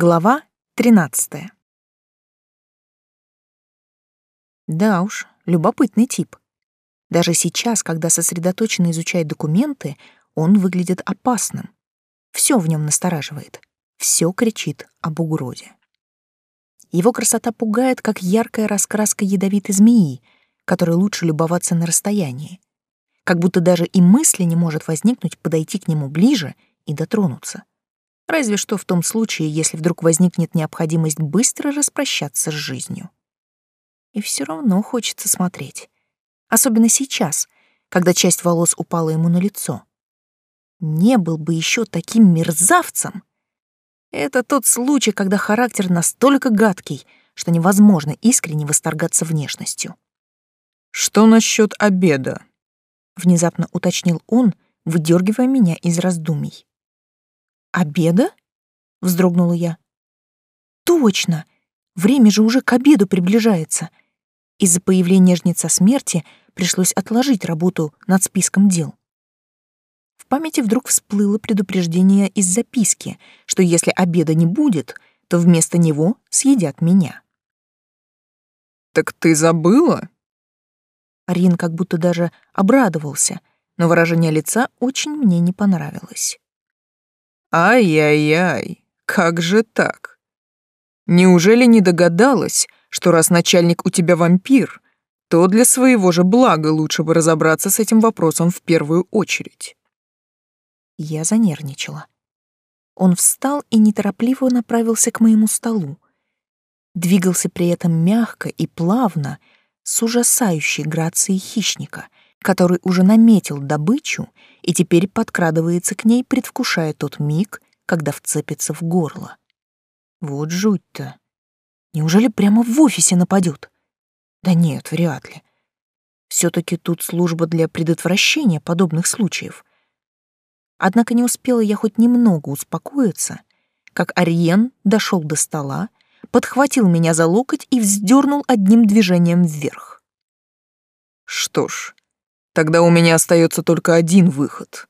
Глава 13. Да уж, любопытный тип. Даже сейчас, когда сосредоточенно изучает документы, он выглядит опасным. Все в нем настораживает, все кричит об угрозе. Его красота пугает, как яркая раскраска ядовитой змеи, которой лучше любоваться на расстоянии. Как будто даже и мысли не может возникнуть подойти к нему ближе и дотронуться. Разве что в том случае, если вдруг возникнет необходимость быстро распрощаться с жизнью. И все равно хочется смотреть. Особенно сейчас, когда часть волос упала ему на лицо. Не был бы еще таким мерзавцем. Это тот случай, когда характер настолько гадкий, что невозможно искренне восторгаться внешностью. «Что насчет обеда?» — внезапно уточнил он, выдергивая меня из раздумий. «Обеда?» — вздрогнула я. «Точно! Время же уже к обеду приближается. Из-за появления жнеца смерти пришлось отложить работу над списком дел. В памяти вдруг всплыло предупреждение из записки, что если обеда не будет, то вместо него съедят меня. «Так ты забыла?» Рин как будто даже обрадовался, но выражение лица очень мне не понравилось. Ай-яй-яй, как же так? Неужели не догадалась, что раз начальник у тебя вампир, то для своего же блага лучше бы разобраться с этим вопросом в первую очередь? Я занервничала. Он встал и неторопливо направился к моему столу. Двигался при этом мягко и плавно, с ужасающей грацией хищника, который уже наметил добычу и теперь подкрадывается к ней, предвкушая тот миг, когда вцепится в горло. Вот жуть-то. Неужели прямо в офисе нападет? Да нет, вряд ли. все таки тут служба для предотвращения подобных случаев. Однако не успела я хоть немного успокоиться, как Ариен дошел до стола, подхватил меня за локоть и вздернул одним движением вверх. Что ж, Тогда у меня остается только один выход.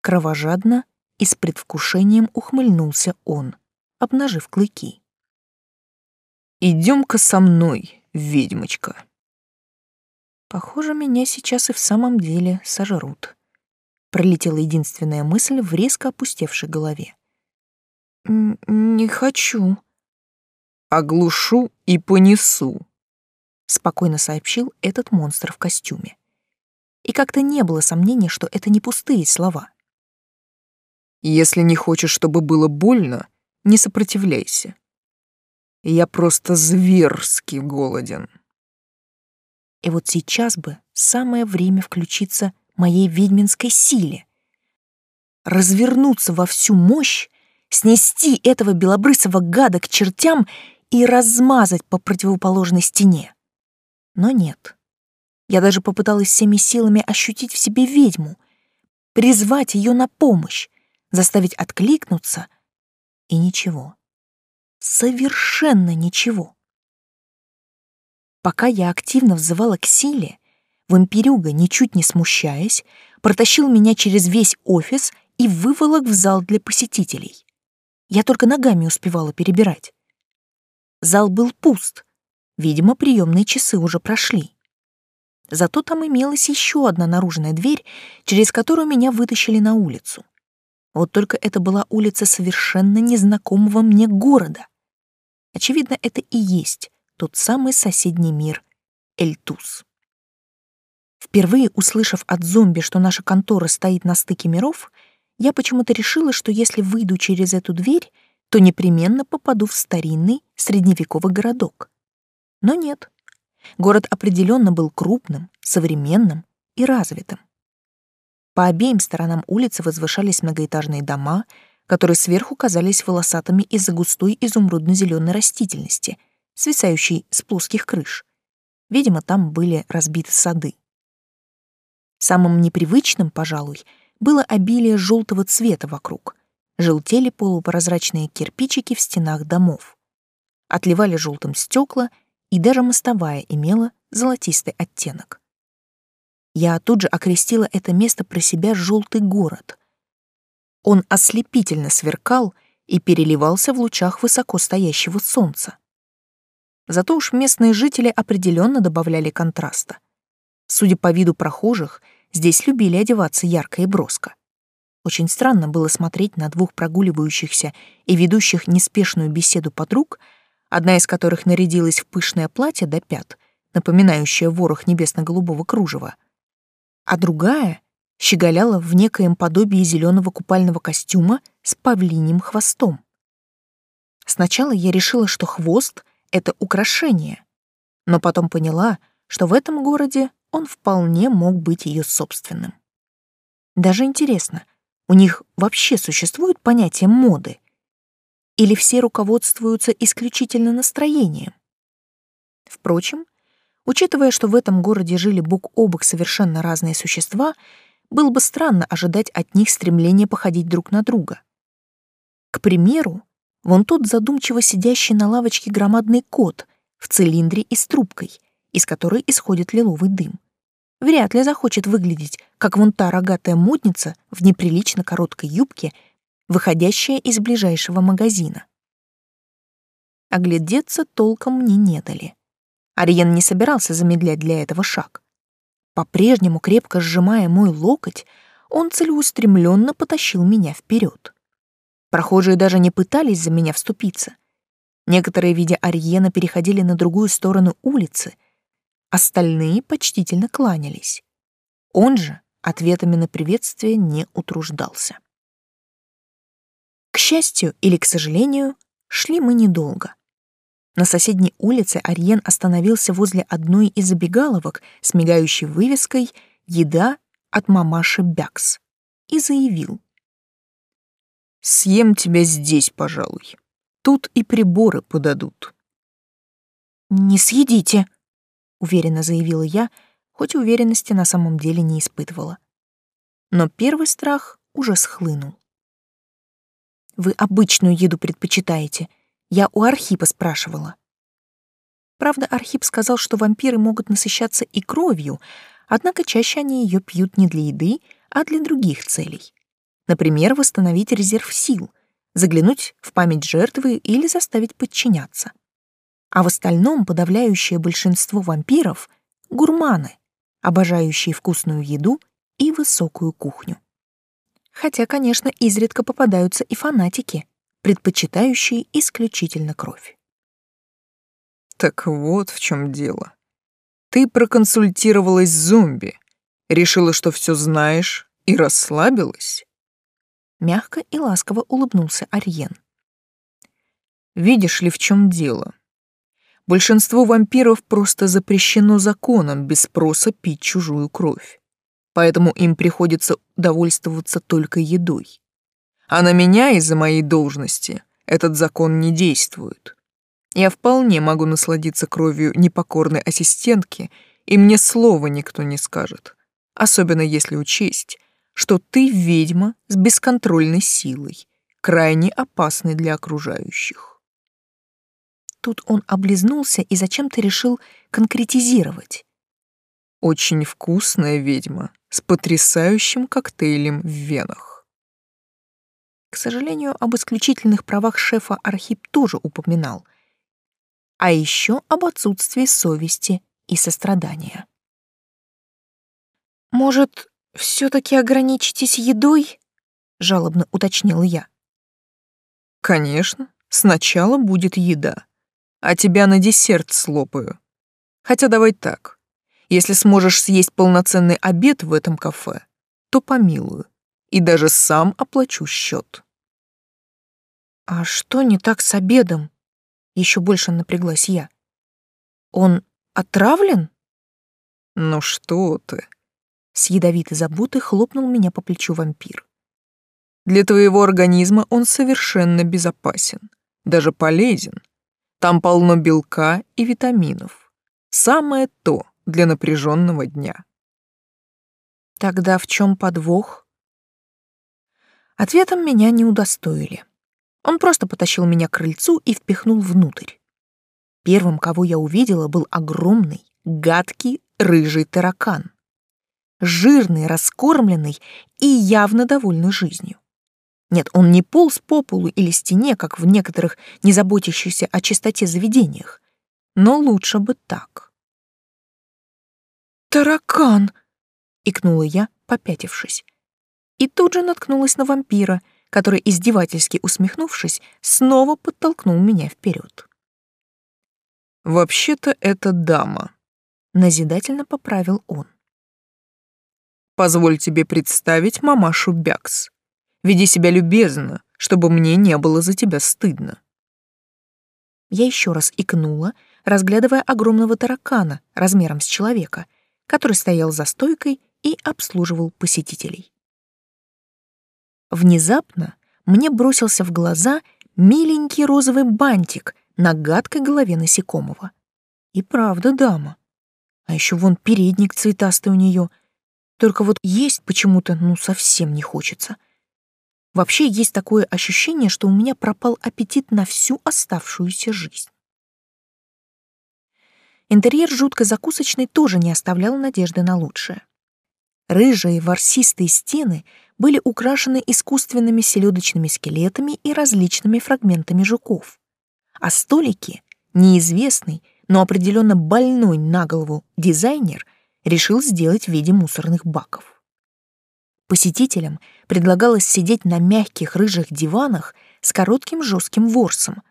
Кровожадно и с предвкушением ухмыльнулся он, обнажив клыки. Идем-ка со мной, ведьмочка. Похоже, меня сейчас и в самом деле сожрут. Пролетела единственная мысль в резко опустевшей голове. «Не хочу». «Оглушу и понесу», — спокойно сообщил этот монстр в костюме и как-то не было сомнений, что это не пустые слова. «Если не хочешь, чтобы было больно, не сопротивляйся. Я просто зверски голоден». И вот сейчас бы самое время включиться моей ведьминской силе. Развернуться во всю мощь, снести этого белобрысого гада к чертям и размазать по противоположной стене. Но нет. Я даже попыталась всеми силами ощутить в себе ведьму, призвать ее на помощь, заставить откликнуться. И ничего. Совершенно ничего. Пока я активно взывала к силе, вампирюга, ничуть не смущаясь, протащил меня через весь офис и выволок в зал для посетителей. Я только ногами успевала перебирать. Зал был пуст. Видимо, приемные часы уже прошли. Зато там имелась еще одна наружная дверь, через которую меня вытащили на улицу. Вот только это была улица совершенно незнакомого мне города. Очевидно, это и есть тот самый соседний мир — Эльтус. Впервые услышав от зомби, что наша контора стоит на стыке миров, я почему-то решила, что если выйду через эту дверь, то непременно попаду в старинный средневековый городок. Но нет. Город определенно был крупным, современным и развитым. По обеим сторонам улицы возвышались многоэтажные дома, которые сверху казались волосатыми из-за густой изумрудно-зеленой растительности, свисающей с плоских крыш. Видимо, там были разбиты сады. Самым непривычным, пожалуй, было обилие желтого цвета вокруг. Желтели полупрозрачные кирпичики в стенах домов. Отливали желтым стекла — и даже мостовая имела золотистый оттенок. Я тут же окрестила это место про себя «желтый город». Он ослепительно сверкал и переливался в лучах высоко стоящего солнца. Зато уж местные жители определенно добавляли контраста. Судя по виду прохожих, здесь любили одеваться ярко и броско. Очень странно было смотреть на двух прогуливающихся и ведущих неспешную беседу подруг, одна из которых нарядилась в пышное платье до пят, напоминающее ворох небесно-голубого кружева, а другая щеголяла в некоем подобии зеленого купального костюма с павлиним хвостом. Сначала я решила, что хвост — это украшение, но потом поняла, что в этом городе он вполне мог быть ее собственным. Даже интересно, у них вообще существует понятие моды? Или все руководствуются исключительно настроением? Впрочем, учитывая, что в этом городе жили бок о бок совершенно разные существа, было бы странно ожидать от них стремления походить друг на друга. К примеру, вон тот задумчиво сидящий на лавочке громадный кот в цилиндре и с трубкой, из которой исходит лиловый дым вряд ли захочет выглядеть, как вон та рогатая модница в неприлично короткой юбке, выходящая из ближайшего магазина. Оглядеться толком мне не дали. Ариен не собирался замедлять для этого шаг. По-прежнему, крепко сжимая мой локоть, он целеустремленно потащил меня вперед. Прохожие даже не пытались за меня вступиться. Некоторые, видя Ариена, переходили на другую сторону улицы, Остальные почтительно кланялись. Он же ответами на приветствие не утруждался. К счастью или к сожалению, шли мы недолго. На соседней улице Ариен остановился возле одной из забегаловок с мигающей вывеской «Еда от мамаши Бякс» и заявил. «Съем тебя здесь, пожалуй. Тут и приборы подадут». «Не съедите», уверенно заявила я, хоть уверенности на самом деле не испытывала. Но первый страх уже схлынул. Вы обычную еду предпочитаете? Я у Архипа спрашивала. Правда, Архип сказал, что вампиры могут насыщаться и кровью, однако чаще они ее пьют не для еды, а для других целей. Например, восстановить резерв сил, заглянуть в память жертвы или заставить подчиняться а в остальном подавляющее большинство вампиров — гурманы, обожающие вкусную еду и высокую кухню. Хотя, конечно, изредка попадаются и фанатики, предпочитающие исключительно кровь. Так вот в чем дело. Ты проконсультировалась с зомби, решила, что все знаешь, и расслабилась? Мягко и ласково улыбнулся Ариен. Видишь ли, в чем дело? Большинству вампиров просто запрещено законом без спроса пить чужую кровь. Поэтому им приходится довольствоваться только едой. А на меня из-за моей должности этот закон не действует. Я вполне могу насладиться кровью непокорной ассистентки, и мне слова никто не скажет. Особенно если учесть, что ты ведьма с бесконтрольной силой, крайне опасной для окружающих. Тут он облизнулся и зачем-то решил конкретизировать. «Очень вкусная ведьма с потрясающим коктейлем в венах». К сожалению, об исключительных правах шефа Архип тоже упоминал. А еще об отсутствии совести и сострадания. «Может, все-таки ограничитесь едой?» — жалобно уточнил я. «Конечно, сначала будет еда», а тебя на десерт слопаю. Хотя давай так. Если сможешь съесть полноценный обед в этом кафе, то помилую. И даже сам оплачу счет. А что не так с обедом? Еще больше напряглась я. Он отравлен? Ну что ты? С ядовитой заботой хлопнул меня по плечу вампир. Для твоего организма он совершенно безопасен, даже полезен. Там полно белка и витаминов. Самое то для напряженного дня. Тогда в чем подвох? Ответом меня не удостоили. Он просто потащил меня к крыльцу и впихнул внутрь. Первым, кого я увидела, был огромный, гадкий, рыжий таракан. Жирный, раскормленный и явно довольный жизнью. Нет, он не полз по полу или стене, как в некоторых не заботящихся о чистоте заведениях. Но лучше бы так. «Таракан!» — икнула я, попятившись. И тут же наткнулась на вампира, который, издевательски усмехнувшись, снова подтолкнул меня вперед. «Вообще-то это дама», — назидательно поправил он. «Позволь тебе представить мамашу Бякс. Веди себя любезно, чтобы мне не было за тебя стыдно». Я еще раз икнула, разглядывая огромного таракана размером с человека, который стоял за стойкой и обслуживал посетителей. Внезапно мне бросился в глаза миленький розовый бантик на гадкой голове насекомого. И правда дама. А еще вон передник цветастый у нее. Только вот есть почему-то ну совсем не хочется. Вообще есть такое ощущение, что у меня пропал аппетит на всю оставшуюся жизнь. Интерьер жуткой закусочной тоже не оставлял надежды на лучшее. Рыжие ворсистые стены были украшены искусственными селедочными скелетами и различными фрагментами жуков. А столики неизвестный, но определенно больной на голову дизайнер решил сделать в виде мусорных баков. Посетителям предлагалось сидеть на мягких рыжих диванах с коротким жестким ворсом,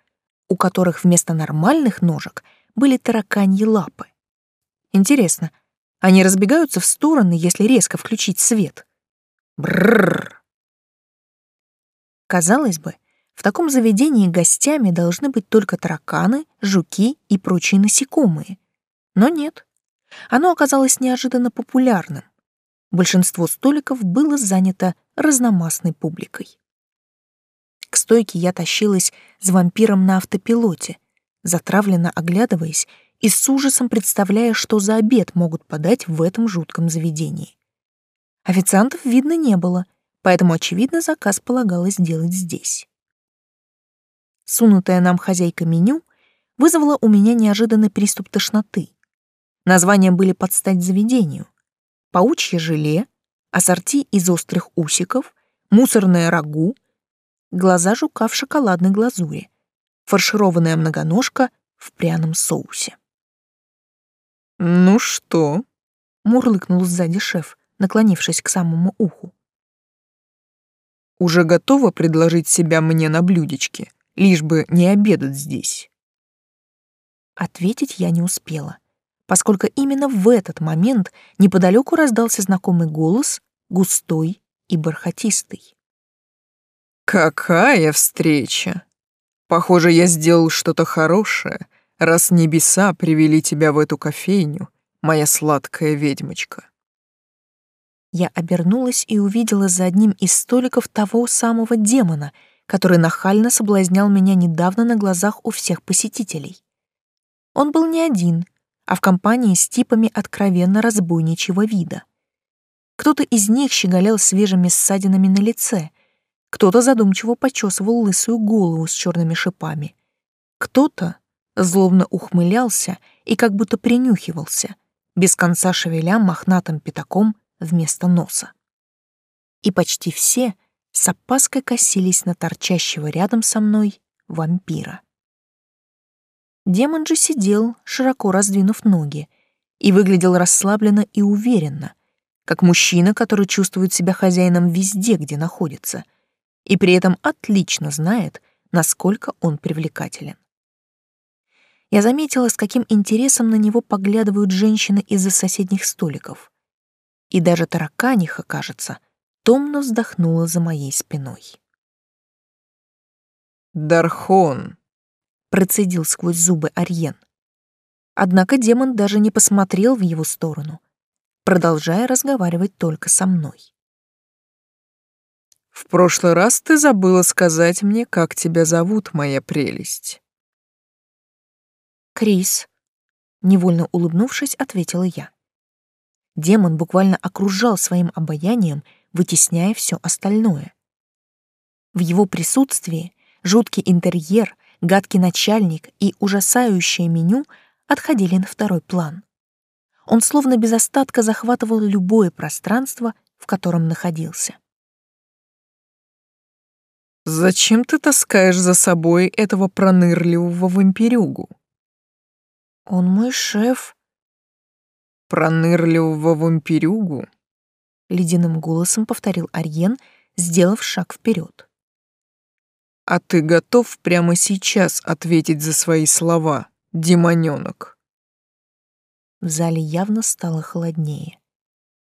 у которых вместо нормальных ножек были тараканьи лапы. Интересно, они разбегаются в стороны, если резко включить свет? Бррр. Казалось бы, в таком заведении гостями должны быть только тараканы, жуки и прочие насекомые. Но нет. Оно оказалось неожиданно популярным. Большинство столиков было занято разномастной публикой. К стойке я тащилась с вампиром на автопилоте, затравленно оглядываясь и с ужасом представляя, что за обед могут подать в этом жутком заведении. Официантов видно не было, поэтому, очевидно, заказ полагалось делать здесь. Сунутая нам хозяйка меню вызвала у меня неожиданный приступ тошноты. Названия были под стать заведению. Паучье желе, ассорти из острых усиков, мусорное рагу, глаза жука в шоколадной глазури, фаршированная многоножка в пряном соусе. «Ну что?» — мурлыкнул сзади шеф, наклонившись к самому уху. «Уже готова предложить себя мне на блюдечке?» лишь бы не обедать здесь. Ответить я не успела, поскольку именно в этот момент неподалеку раздался знакомый голос, густой и бархатистый. «Какая встреча! Похоже, я сделал что-то хорошее, раз небеса привели тебя в эту кофейню, моя сладкая ведьмочка». Я обернулась и увидела за одним из столиков того самого демона — который нахально соблазнял меня недавно на глазах у всех посетителей. Он был не один, а в компании с типами откровенно разбойничьего вида. Кто-то из них щеголял свежими ссадинами на лице, кто-то задумчиво почесывал лысую голову с черными шипами, кто-то злобно ухмылялся и как будто принюхивался, без конца шевеля мохнатым пятаком вместо носа. И почти все — с опаской косились на торчащего рядом со мной вампира. Демон же сидел, широко раздвинув ноги, и выглядел расслабленно и уверенно, как мужчина, который чувствует себя хозяином везде, где находится, и при этом отлично знает, насколько он привлекателен. Я заметила, с каким интересом на него поглядывают женщины из-за соседних столиков. И даже тараканиха, кажется, — томно вздохнула за моей спиной. «Дархон!» — процедил сквозь зубы Арьен. Однако демон даже не посмотрел в его сторону, продолжая разговаривать только со мной. «В прошлый раз ты забыла сказать мне, как тебя зовут, моя прелесть». «Крис», — невольно улыбнувшись, ответила я. Демон буквально окружал своим обаянием — вытесняя все остальное. В его присутствии жуткий интерьер, гадкий начальник и ужасающее меню отходили на второй план. Он словно без остатка захватывал любое пространство, в котором находился. Зачем ты таскаешь за собой этого пронырливого вампирюгу? Он мой шеф. Пронырливого вампирюгу? Ледяным голосом повторил Арьен, сделав шаг вперед. А ты готов прямо сейчас ответить за свои слова, демонёнок? В зале явно стало холоднее.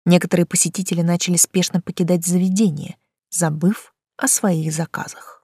Некоторые посетители начали спешно покидать заведение, забыв о своих заказах.